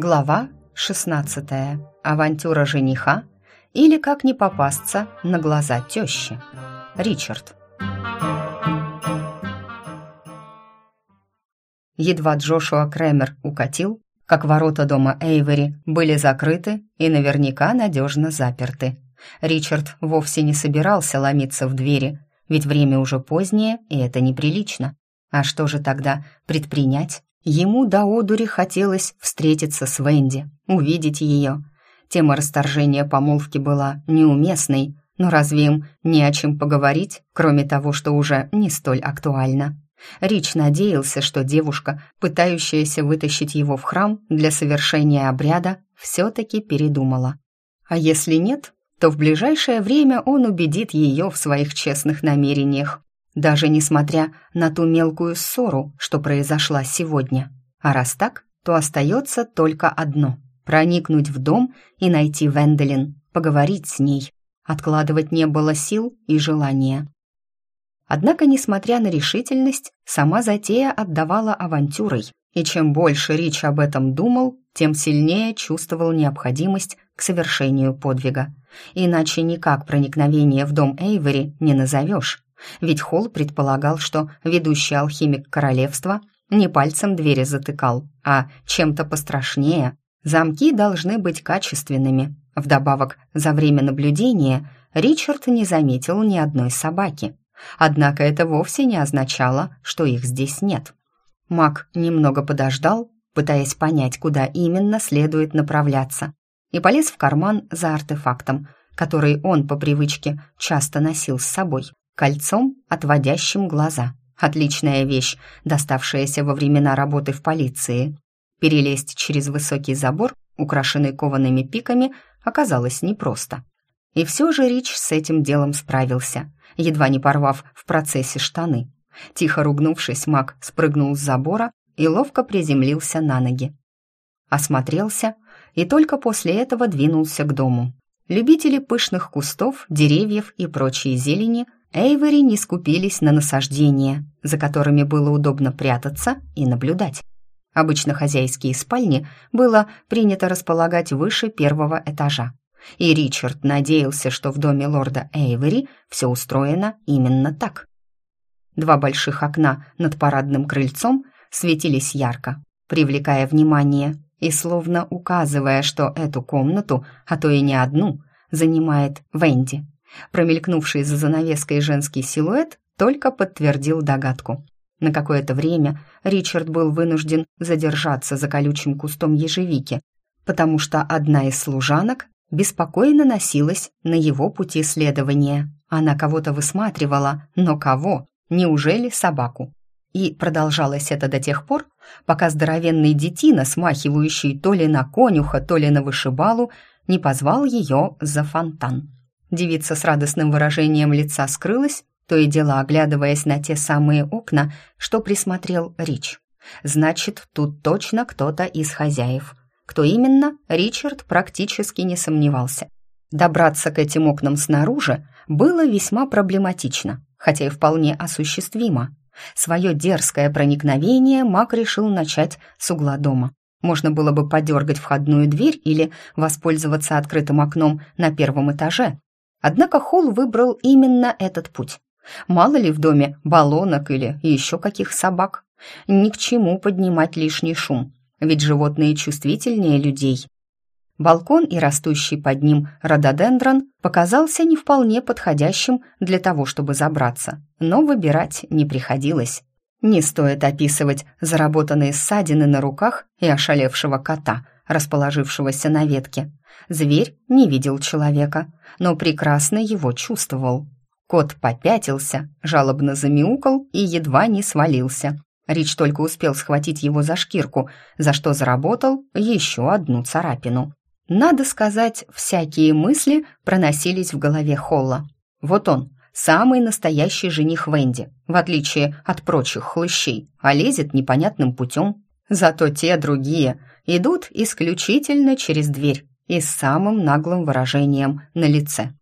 Глава 16. Авантюра жениха или как не попасться на глаза тещи. Ричард. Едва Джошуа Кремер укатил, как ворота дома Эйвери были закрыты и наверняка надежно заперты. Ричард вовсе не собирался ломиться в двери, ведь время уже позднее, и это неприлично. А что же тогда предпринять? Ему до одури хотелось встретиться с Венди, увидеть ее. Тема расторжения помолвки была неуместной, но разве им не о чем поговорить, кроме того, что уже не столь актуально? Рич надеялся, что девушка, пытающаяся вытащить его в храм для совершения обряда, все-таки передумала. А если нет, то в ближайшее время он убедит ее в своих честных намерениях, даже несмотря на ту мелкую ссору, что произошла сегодня. А раз так, то остается только одно — проникнуть в дом и найти Венделин, поговорить с ней. Откладывать не было сил и желания. Однако, несмотря на решительность, сама затея отдавала авантюрой, и чем больше Рич об этом думал, тем сильнее чувствовал необходимость к совершению подвига. Иначе никак проникновение в дом Эйвери не назовешь. Ведь Холл предполагал, что ведущий алхимик королевства не пальцем двери затыкал, а чем-то пострашнее. Замки должны быть качественными. Вдобавок, за время наблюдения Ричард не заметил ни одной собаки. Однако это вовсе не означало, что их здесь нет. Маг немного подождал, пытаясь понять, куда именно следует направляться, и полез в карман за артефактом, который он по привычке часто носил с собой кольцом, отводящим глаза. Отличная вещь, доставшаяся во времена работы в полиции. Перелезть через высокий забор, украшенный коваными пиками, оказалось непросто. И все же Рич с этим делом справился, едва не порвав в процессе штаны. Тихо ругнувшись, маг спрыгнул с забора и ловко приземлился на ноги. Осмотрелся и только после этого двинулся к дому. Любители пышных кустов, деревьев и прочей зелени – Эйвери не скупились на насаждения, за которыми было удобно прятаться и наблюдать. Обычно хозяйские спальни было принято располагать выше первого этажа. И Ричард надеялся, что в доме лорда Эйвери все устроено именно так. Два больших окна над парадным крыльцом светились ярко, привлекая внимание и словно указывая, что эту комнату, а то и не одну, занимает Венди. Промелькнувший за занавеской женский силуэт только подтвердил догадку. На какое-то время Ричард был вынужден задержаться за колючим кустом ежевики, потому что одна из служанок беспокойно носилась на его пути следования. Она кого-то высматривала, но кого? Неужели собаку? И продолжалось это до тех пор, пока здоровенный детина, смахивающий то ли на конюха, то ли на вышибалу, не позвал ее за фонтан. Девица с радостным выражением лица скрылась, то и дело оглядываясь на те самые окна, что присмотрел Рич. Значит, тут точно кто-то из хозяев. Кто именно, Ричард практически не сомневался. Добраться к этим окнам снаружи было весьма проблематично, хотя и вполне осуществимо. Свое дерзкое проникновение маг решил начать с угла дома. Можно было бы подергать входную дверь или воспользоваться открытым окном на первом этаже, Однако Холл выбрал именно этот путь. Мало ли в доме баллонок или еще каких собак. Ни к чему поднимать лишний шум, ведь животные чувствительнее людей. Балкон и растущий под ним рододендрон показался не вполне подходящим для того, чтобы забраться, но выбирать не приходилось. Не стоит описывать заработанные ссадины на руках и ошалевшего кота, расположившегося на ветке. Зверь не видел человека, но прекрасно его чувствовал. Кот попятился, жалобно замяукал и едва не свалился. Рич только успел схватить его за шкирку, за что заработал еще одну царапину. Надо сказать, всякие мысли проносились в голове Холла. Вот он, самый настоящий жених Венди, в отличие от прочих хлыщей, а лезет непонятным путем. Зато те другие идут исключительно через дверь, и с самым наглым выражением на лице.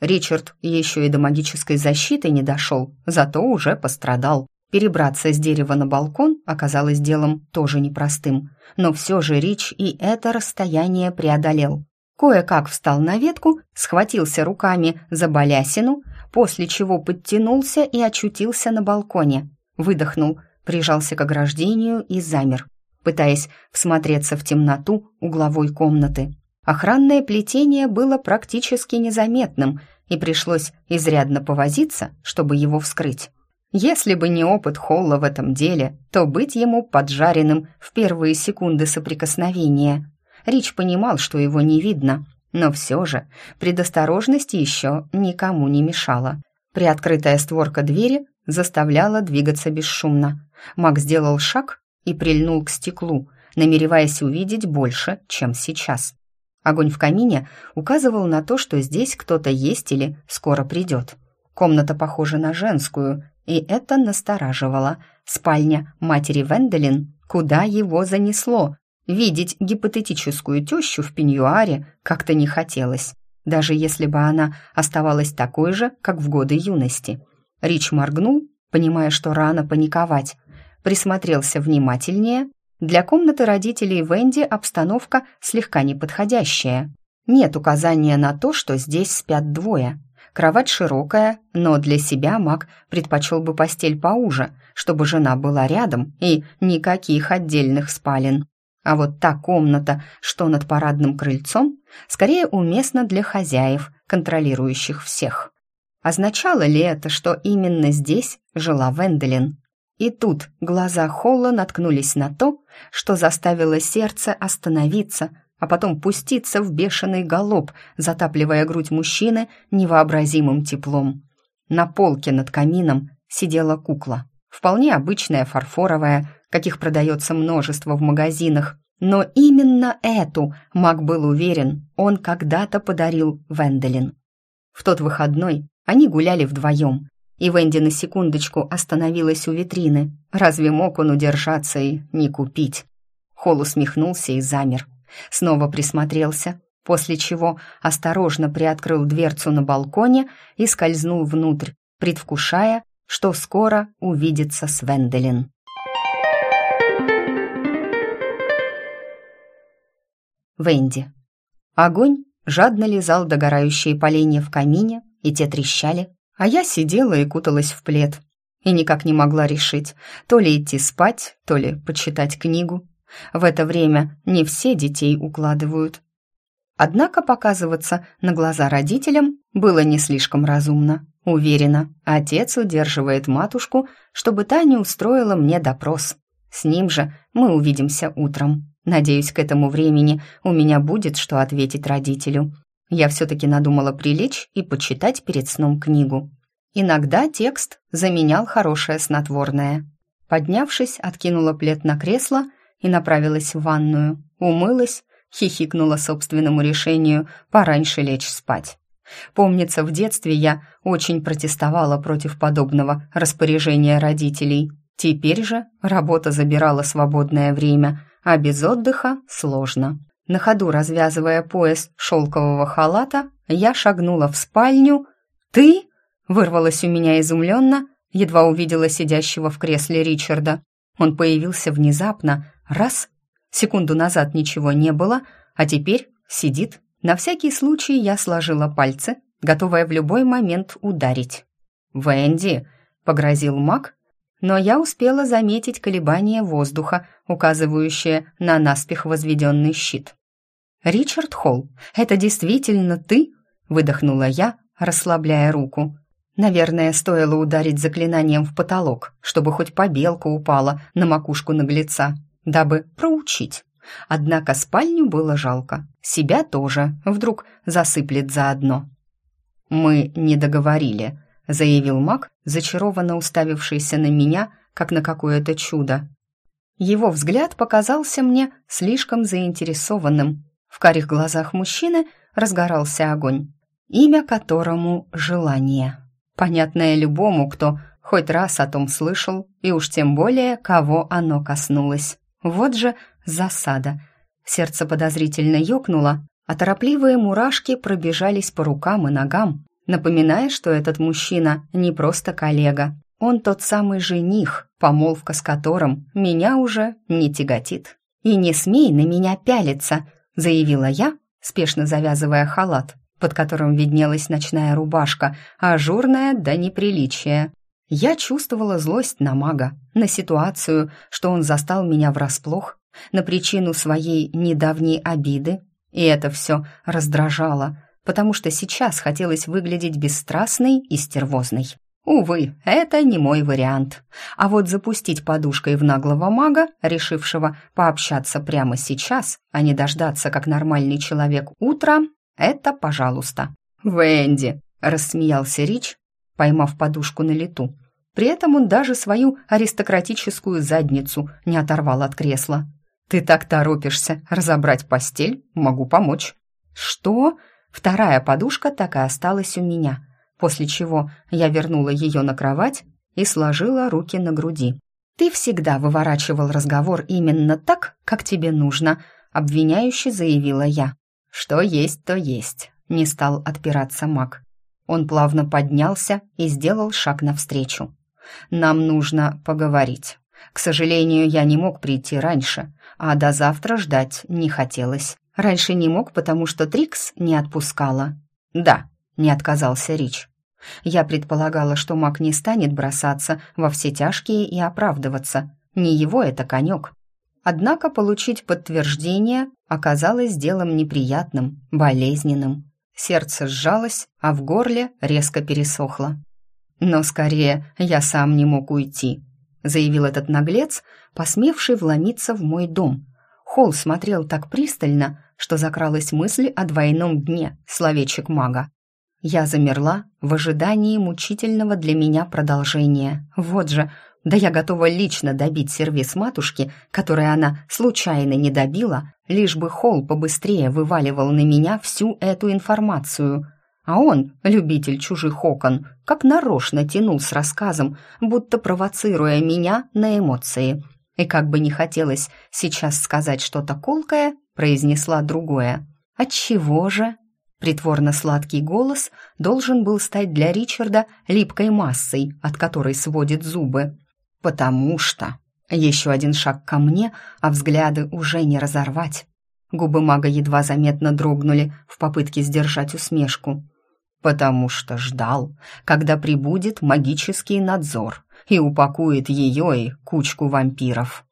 Ричард еще и до магической защиты не дошел, зато уже пострадал. Перебраться с дерева на балкон оказалось делом тоже непростым, но все же Рич и это расстояние преодолел. Кое-как встал на ветку, схватился руками за балясину, после чего подтянулся и очутился на балконе. Выдохнул, прижался к ограждению и замер, пытаясь всмотреться в темноту угловой комнаты. Охранное плетение было практически незаметным, и пришлось изрядно повозиться, чтобы его вскрыть. Если бы не опыт Холла в этом деле, то быть ему поджаренным в первые секунды соприкосновения. Рич понимал, что его не видно, но все же предосторожность еще никому не мешала. Приоткрытая створка двери заставляла двигаться бесшумно. Маг сделал шаг и прильнул к стеклу, намереваясь увидеть больше, чем сейчас. Огонь в камине указывал на то, что здесь кто-то есть или скоро придет. Комната похожа на женскую, и это настораживало. Спальня матери Венделин, куда его занесло. Видеть гипотетическую тещу в пеньюаре как-то не хотелось, даже если бы она оставалась такой же, как в годы юности. Рич моргнул, понимая, что рано паниковать. Присмотрелся внимательнее. Для комнаты родителей Венди обстановка слегка неподходящая. Нет указания на то, что здесь спят двое. Кровать широкая, но для себя маг предпочел бы постель поуже, чтобы жена была рядом и никаких отдельных спален. А вот та комната, что над парадным крыльцом, скорее уместна для хозяев, контролирующих всех. Означало ли это, что именно здесь жила Венделин? И тут глаза Холла наткнулись на то, что заставило сердце остановиться, а потом пуститься в бешеный галоп, затапливая грудь мужчины невообразимым теплом. На полке над камином сидела кукла. Вполне обычная фарфоровая, каких продается множество в магазинах. Но именно эту, Мак был уверен, он когда-то подарил Венделин. В тот выходной они гуляли вдвоем, и Венди на секундочку остановилась у витрины. Разве мог он удержаться и не купить? Холл усмехнулся и замер. Снова присмотрелся, после чего осторожно приоткрыл дверцу на балконе и скользнул внутрь, предвкушая, что скоро увидится с Венделин. Венди. Огонь жадно лизал догорающие поленья в камине, и те трещали, а я сидела и куталась в плед, и никак не могла решить, то ли идти спать, то ли почитать книгу. В это время не все детей укладывают. Однако показываться на глаза родителям было не слишком разумно. Уверена, отец удерживает матушку, чтобы та не устроила мне допрос. С ним же мы увидимся утром. Надеюсь, к этому времени у меня будет что ответить родителю. Я все-таки надумала прилечь и почитать перед сном книгу. Иногда текст заменял хорошее снотворное. Поднявшись, откинула плед на кресло и направилась в ванную. Умылась, хихикнула собственному решению пораньше лечь спать. Помнится, в детстве я очень протестовала против подобного распоряжения родителей. Теперь же работа забирала свободное время, а без отдыха сложно. На ходу развязывая пояс шелкового халата, я шагнула в спальню. «Ты?» — вырвалось у меня изумленно, едва увидела сидящего в кресле Ричарда. Он появился внезапно, Раз, секунду назад ничего не было, а теперь сидит. На всякий случай я сложила пальцы, готовая в любой момент ударить. «Венди!» — погрозил маг, но я успела заметить колебание воздуха, указывающее на наспех возведенный щит. «Ричард Холл, это действительно ты?» — выдохнула я, расслабляя руку. Наверное, стоило ударить заклинанием в потолок, чтобы хоть побелка упала на макушку наглеца дабы проучить. Однако спальню было жалко, себя тоже, вдруг засыплет заодно. «Мы не договорили», — заявил маг, зачарованно уставившийся на меня, как на какое-то чудо. Его взгляд показался мне слишком заинтересованным. В карих глазах мужчины разгорался огонь, имя которому — желание. Понятное любому, кто хоть раз о том слышал, и уж тем более, кого оно коснулось. Вот же засада. Сердце подозрительно ёкнуло, а торопливые мурашки пробежались по рукам и ногам, напоминая, что этот мужчина не просто коллега, Он тот самый жених, помолвка с которым меня уже не тяготит. «И не смей на меня пялиться», — заявила я, спешно завязывая халат, под которым виднелась ночная рубашка, ажурная до неприличия. Я чувствовала злость на мага, на ситуацию, что он застал меня врасплох, на причину своей недавней обиды, и это все раздражало, потому что сейчас хотелось выглядеть бесстрастной и стервозной. Увы, это не мой вариант. А вот запустить подушкой в наглого мага, решившего пообщаться прямо сейчас, а не дождаться, как нормальный человек, утра, это пожалуйста. «Венди!» — рассмеялся Рич, поймав подушку на лету. При этом он даже свою аристократическую задницу не оторвал от кресла. «Ты так торопишься разобрать постель? Могу помочь». «Что?» Вторая подушка так и осталась у меня, после чего я вернула ее на кровать и сложила руки на груди. «Ты всегда выворачивал разговор именно так, как тебе нужно», обвиняюще заявила я. «Что есть, то есть», — не стал отпираться маг. Он плавно поднялся и сделал шаг навстречу. «Нам нужно поговорить. К сожалению, я не мог прийти раньше, а до завтра ждать не хотелось. Раньше не мог, потому что Трикс не отпускала. Да, не отказался Рич. Я предполагала, что маг не станет бросаться во все тяжкие и оправдываться. Не его это конек. Однако получить подтверждение оказалось делом неприятным, болезненным. Сердце сжалось, а в горле резко пересохло. Но скорее я сам не мог уйти, заявил этот наглец, посмевший вломиться в мой дом. Холл смотрел так пристально, что закралась мысль о двойном дне, словечек мага. Я замерла в ожидании мучительного для меня продолжения. Вот же, да я готова лично добить сервис матушки, который она случайно не добила, лишь бы Холл побыстрее вываливал на меня всю эту информацию. А он, любитель чужих окон, как нарочно тянул с рассказом, будто провоцируя меня на эмоции. И как бы не хотелось сейчас сказать что-то колкое, произнесла другое. «Отчего же?» Притворно-сладкий голос должен был стать для Ричарда липкой массой, от которой сводит зубы. «Потому что...» Еще один шаг ко мне, а взгляды уже не разорвать. Губы мага едва заметно дрогнули в попытке сдержать усмешку. «Потому что ждал, когда прибудет магический надзор и упакует ее и кучку вампиров».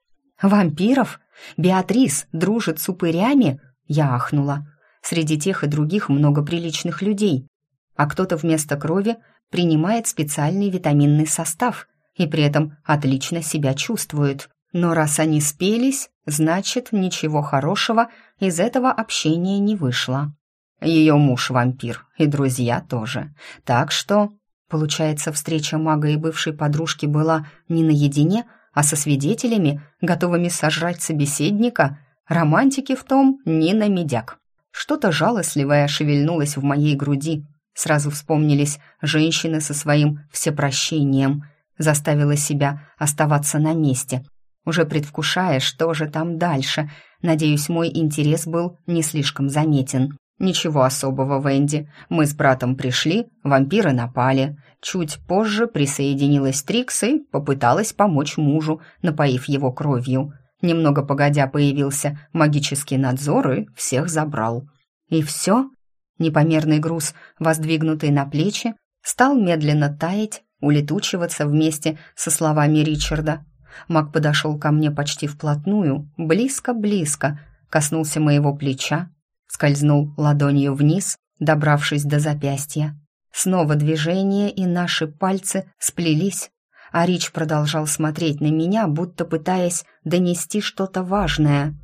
«Вампиров?» Беатрис дружит с упырями?» Я ахнула. Среди тех и других много приличных людей. А кто-то вместо крови принимает специальный витаминный состав и при этом отлично себя чувствует. Но раз они спелись, значит, ничего хорошего из этого общения не вышло. Ее муж вампир, и друзья тоже. Так что, получается, встреча мага и бывшей подружки была не наедине, а со свидетелями, готовыми сожрать собеседника, романтики в том ни на медяк. Что-то жалостливое шевельнулось в моей груди. Сразу вспомнились женщины со своим всепрощением. Заставила себя оставаться на месте, уже предвкушая, что же там дальше. Надеюсь, мой интерес был не слишком заметен. «Ничего особого, Венди. Мы с братом пришли, вампиры напали. Чуть позже присоединилась Трикс и попыталась помочь мужу, напоив его кровью. Немного погодя появился магический надзор и всех забрал. И все? Непомерный груз, воздвигнутый на плечи, стал медленно таять, улетучиваться вместе со словами Ричарда. Маг подошел ко мне почти вплотную, близко-близко, коснулся моего плеча, скользнул ладонью вниз, добравшись до запястья. Снова движение, и наши пальцы сплелись, а Рич продолжал смотреть на меня, будто пытаясь донести что-то важное.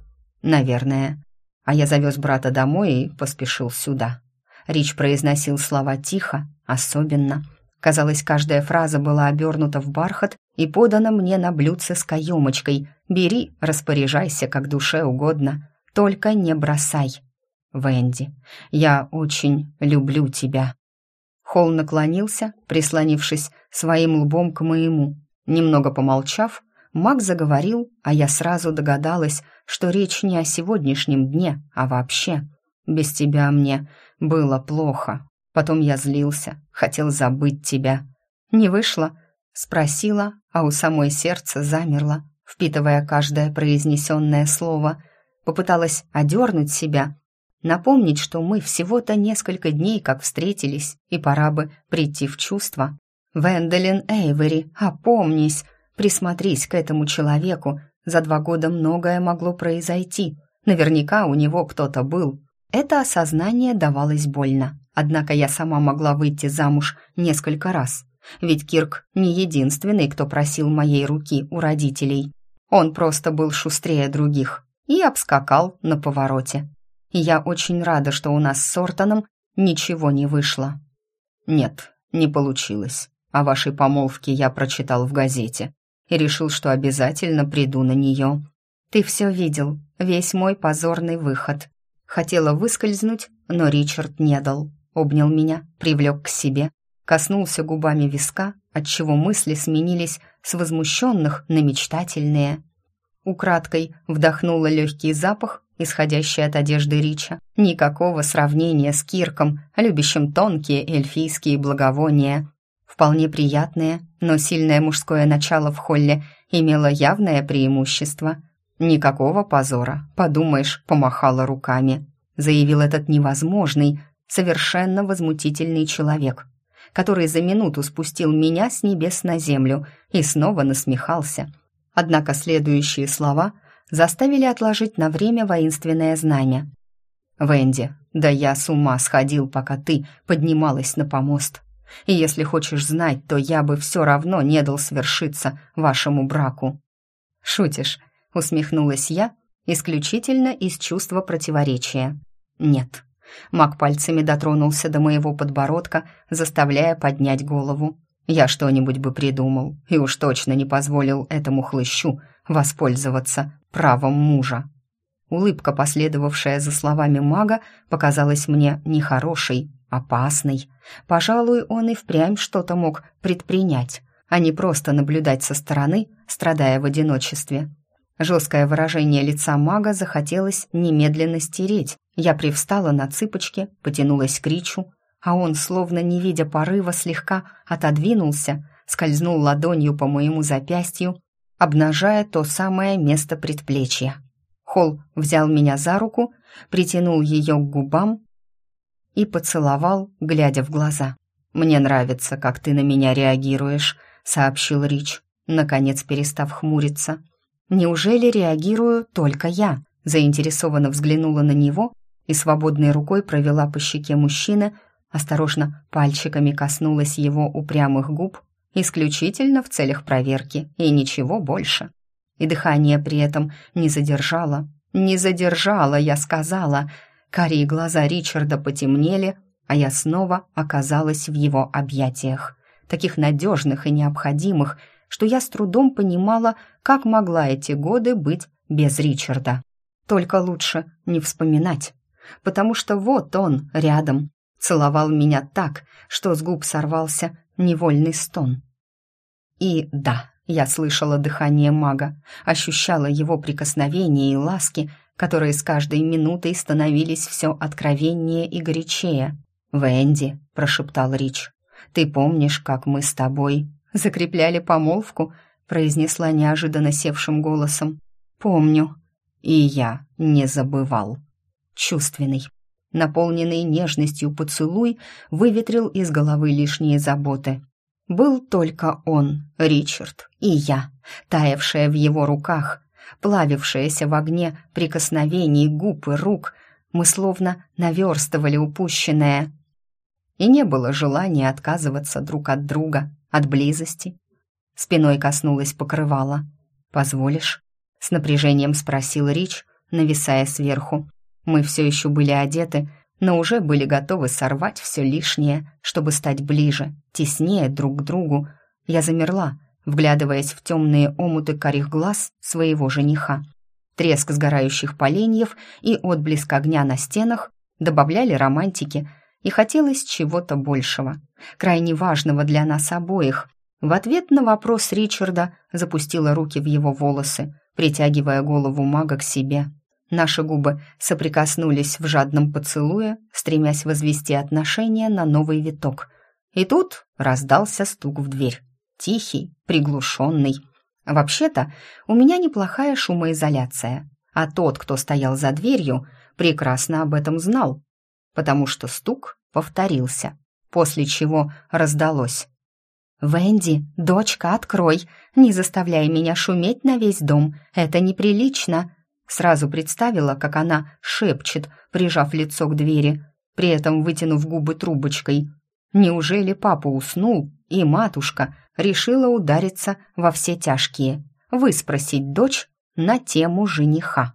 Наверное. А я завез брата домой и поспешил сюда. Рич произносил слова тихо, особенно. Казалось, каждая фраза была обернута в бархат и подана мне на блюдце с каемочкой. «Бери, распоряжайся, как душе угодно, только не бросай». Венди, я очень люблю тебя». Холл наклонился, прислонившись своим лбом к моему. Немного помолчав, Мак заговорил, а я сразу догадалась, что речь не о сегодняшнем дне, а вообще. Без тебя мне было плохо. Потом я злился, хотел забыть тебя. Не вышло. Спросила, а у самой сердце замерло, впитывая каждое произнесенное слово. Попыталась одернуть себя, напомнить, что мы всего-то несколько дней как встретились, и пора бы прийти в чувство. «Венделин Эйвери, опомнись, присмотрись к этому человеку, за два года многое могло произойти, наверняка у него кто-то был». Это осознание давалось больно, однако я сама могла выйти замуж несколько раз, ведь Кирк не единственный, кто просил моей руки у родителей. Он просто был шустрее других и обскакал на повороте. Я очень рада, что у нас с Сортоном ничего не вышло. Нет, не получилось. О вашей помолвке я прочитал в газете и решил, что обязательно приду на нее. Ты все видел, весь мой позорный выход. Хотела выскользнуть, но Ричард не дал. Обнял меня, привлек к себе коснулся губами виска, отчего мысли сменились с возмущенных на мечтательные. Украдкой вдохнула легкий запах, исходящий от одежды Рича. Никакого сравнения с Кирком, любящим тонкие эльфийские благовония. Вполне приятное, но сильное мужское начало в холле имело явное преимущество. Никакого позора, подумаешь, помахала руками. Заявил этот невозможный, совершенно возмутительный человек, который за минуту спустил меня с небес на землю и снова насмехался. Однако следующие слова заставили отложить на время воинственное знамя. «Венди, да я с ума сходил, пока ты поднималась на помост. И если хочешь знать, то я бы все равно не дал свершиться вашему браку». «Шутишь?» — усмехнулась я, исключительно из чувства противоречия. «Нет, Маг пальцами дотронулся до моего подбородка, заставляя поднять голову. Я что-нибудь бы придумал, и уж точно не позволил этому хлыщу воспользоваться правом мужа. Улыбка, последовавшая за словами мага, показалась мне нехорошей, опасной. Пожалуй, он и впрямь что-то мог предпринять, а не просто наблюдать со стороны, страдая в одиночестве. Жесткое выражение лица мага захотелось немедленно стереть. Я привстала на цыпочки, потянулась к Ричу, а он, словно не видя порыва, слегка отодвинулся, скользнул ладонью по моему запястью, обнажая то самое место предплечья. Холл взял меня за руку, притянул ее к губам и поцеловал, глядя в глаза. «Мне нравится, как ты на меня реагируешь», — сообщил Рич, наконец перестав хмуриться. Неужели реагирую только я? Заинтересованно взглянула на него и свободной рукой провела по щеке мужчины, осторожно пальчиками коснулась его упрямых губ, исключительно в целях проверки и ничего больше. И дыхание при этом не задержала. Не задержала, я сказала. Карие глаза Ричарда потемнели, а я снова оказалась в его объятиях, таких надежных и необходимых, что я с трудом понимала, как могла эти годы быть без Ричарда. Только лучше не вспоминать, потому что вот он рядом, целовал меня так, что с губ сорвался невольный стон. И да, я слышала дыхание мага, ощущала его прикосновения и ласки, которые с каждой минутой становились все откровеннее и горячее. «Венди», — прошептал Рич, — «ты помнишь, как мы с тобой закрепляли помолвку», произнесла неожиданно севшим голосом. «Помню». И я не забывал. Чувственный, наполненный нежностью поцелуй выветрил из головы лишние заботы. Был только он, Ричард, и я, таявшая в его руках, плавившаяся в огне прикосновений губ и рук, мы словно наверстывали упущенное. И не было желания отказываться друг от друга от близости. Спиной коснулась покрывала. «Позволишь?» — с напряжением спросил Рич, нависая сверху. Мы все еще были одеты, но уже были готовы сорвать все лишнее, чтобы стать ближе, теснее друг к другу. Я замерла, вглядываясь в темные омуты карих глаз своего жениха. Треск сгорающих поленьев и отблеск огня на стенах добавляли романтики — и хотелось чего-то большего, крайне важного для нас обоих. В ответ на вопрос Ричарда запустила руки в его волосы, притягивая голову мага к себе. Наши губы соприкоснулись в жадном поцелуе, стремясь возвести отношения на новый виток. И тут раздался стук в дверь. Тихий, приглушенный. Вообще-то, у меня неплохая шумоизоляция, а тот, кто стоял за дверью, прекрасно об этом знал, потому что стук повторился, после чего раздалось. «Венди, дочка, открой! Не заставляй меня шуметь на весь дом, это неприлично!» Сразу представила, как она шепчет, прижав лицо к двери, при этом вытянув губы трубочкой. Неужели папа уснул, и матушка решила удариться во все тяжкие, выспросить дочь на тему жениха?